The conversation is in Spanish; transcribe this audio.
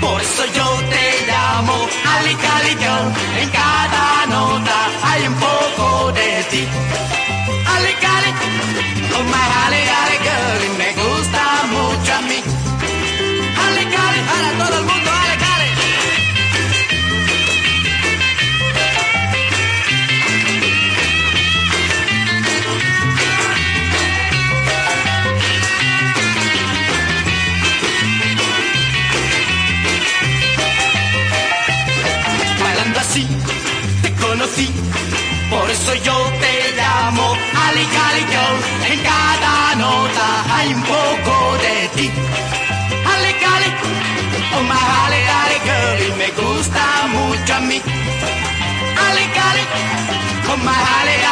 Por eso yo te llamo. Ali Ali Girl. Y me gusta mucho a mí. Ali Cali, para todo el mundo, Ali Cali. Bailando así, te conocí. Por eso yo te llamo Ali Cali Girl hay un poco de ti. Ale, cale, oh my ale, ale, girl, me gusta mucho a mí. Ale, cale, oh my ale,